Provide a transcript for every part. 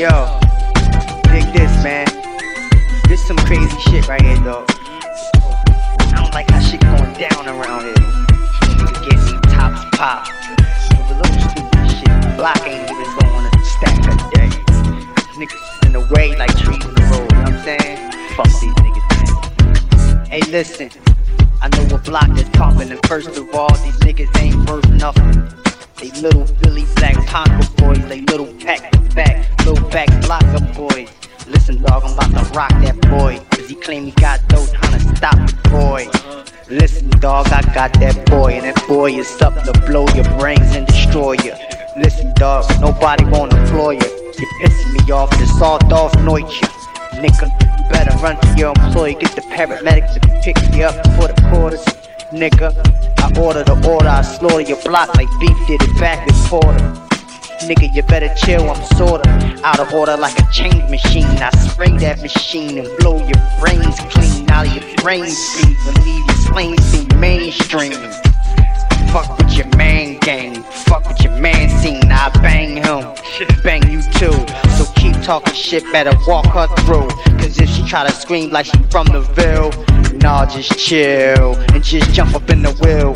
Yo, dig this, man. This some crazy shit right here, dog. I don't like how shit going down around here. Niggas get these tops pop. With little stupid shit. Block ain't even going to stack a day. Niggas in the way like trees in the road. You know what I'm saying? Fuck these niggas, man. Hey, listen. I know a block that's pumping, and first of all, these niggas ain't worth nothing. They little Billy Black Ponko boys, they little pack back, little back locker boys. Listen, dog, I'm about to rock that boy, cause he claim he got dough trying to stop the boy. Listen, dog, I got that boy, and that boy is up to blow your brains and destroy you. Listen, dog, nobody wanna employ you. You pissing me off, the sawed off Neutsche. Nigga, you better run to your employer, get the paramedics to pick you up for the quarters. Nigga, I order the order, I slaughter your block like beef did it back in Porter. Nigga, you better chill, I'm sorta out of order like a change machine. I spray that machine and blow your brains clean out of your brain bleed and leave your slain see mainstream. Talking shit, better walk her through. Cause if she try to scream like she from the Ville, nah, just chill and just jump up in the wheel.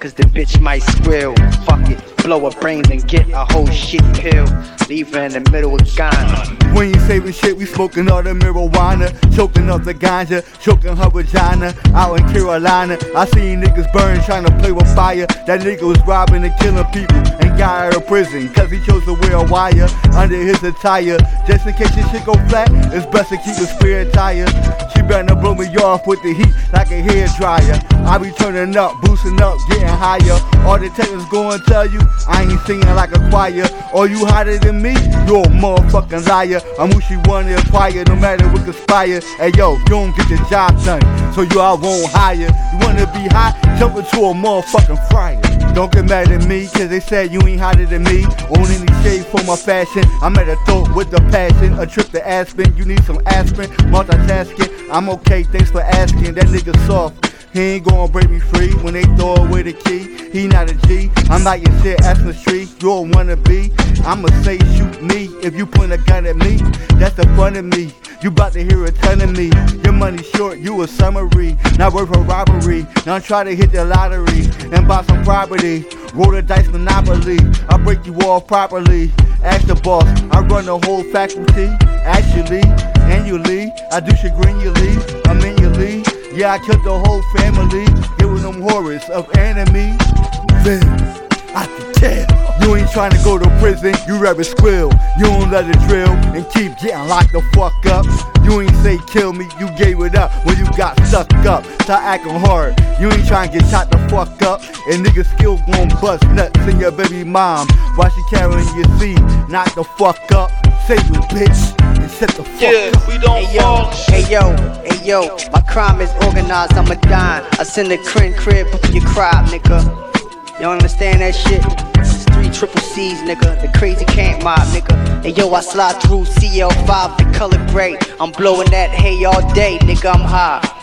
Cause the bitch might squeal. Fuck it, blow her brains and get a whole shit pill. Leave her in the middle of Ghana. We ain't saving shit, we smoking all the marijuana, choking up the ganja, choking her vagina. Out in Carolina, I seen niggas burn trying to play with fire. That nigga was robbing and killing people got out of prison, cause he chose to wear a wire under his attire. Just in case your shit go flat, it's best to keep a spare tire. She better blow me off with the heat like a hair dryer. I be turning up, boosting up, getting higher. All the technics gonna tell you I ain't singing like a choir. Or you hotter than me, you're a motherfucking liar. I'm who she wanna acquire, no matter what conspire. Hey yo, you don't get the job done, so you I won't hire. You wanna be hot, jump into a motherfucking fryer. Don't get mad at me, cause they said you ain't hotter than me. On any shade for my fashion, I'm at a throat with the passion. A trip to Aspen, you need some aspirin. Multitasking, I'm okay, thanks for asking. That nigga soft. He ain't gonna break me free when they throw away the key. He not a G. I'm not your shit, ask the street. You don't wanna be. I'ma say shoot me if you point a gun at me. That's the fun of me. You bout to hear a ton of me. Your money short, you a summary. Not worth a robbery. Now try to hit the lottery and buy some property. Roll the dice monopoly. I break you off properly. Ask the boss, I run the whole faculty. Actually, annually, I do chagrin you leave. I'm in your league. Yeah, I killed the whole family, giving them horrors of enemy. Then I can tell. You ain't trying to go to prison, you rather squill. You don't let it drill and keep getting locked the fuck up. You ain't say kill me, you gave it up when you got stuck up. Stop acting hard. You ain't trying to get shot the fuck up. And niggas still gon' bust nuts in your baby mom while she carrying your seed. Knock the fuck up. Say you bitch and shut the fuck Yeah, up. we don't Hey yo, fall. hey yo, hey yo, my crime is organized, I'm a dime. I send a crib crib for your crowd, nigga. You don't understand that shit? Nigga. The crazy can't mob, nigga. And yo, I slide through CL5, the color gray. I'm blowing that hay all day, nigga. I'm high.